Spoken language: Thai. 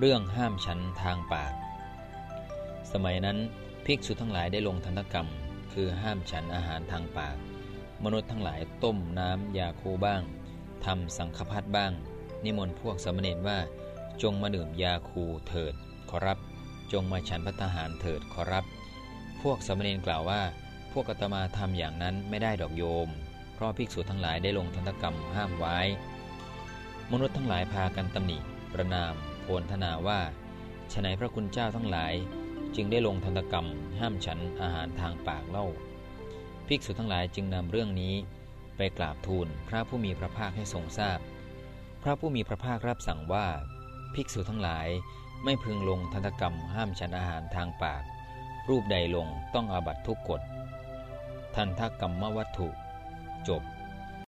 เรื่องห้ามฉันทางปาก สมัยนั้นภิกษุทั้งหลายได้ลงทันกรรม คือห้ามฉันอาหารทางปาก มนุษย์ทั้งหลายต้มน้ำยาคูบ้างทำสังฆพัดบ้าง นิมนต์พวกสมณเณรว่าจงมาดื่มยาคูเถิด ขอรับ จงมาฉันพัฒหารเถิด ขอรับ พวกสมณเณรกล่าวว่า พวกอาตมาทำอย่างนั้นไม่ได้ดอกโยม เพราะภิกษุทั้งหลายได้ลงทันกรรมห้ามไว้ มนุษย์ทั้งหลายพากันตำหนิประนาม โพลธนาว่าฉนัยพระคุณเจ้าทั้งหลาย จึงได้ลงทันกรรม ห้ามฉันอาหารทางปากเล่า ภิกษุทั้งหลายจึงนำเรื่องนี้ไปกราบทูลพระผู้มีพระภาคให้ทรงทราบพพระผู้มีพระภาครับสั่งว่า ภิกษุทั้งหลายไม่พึงลงทันกรรม ห้ามฉันอาหารทางปาก รูปใดลงต้องอาบัตทุกกฎทันทกรรมวัตถุ จบ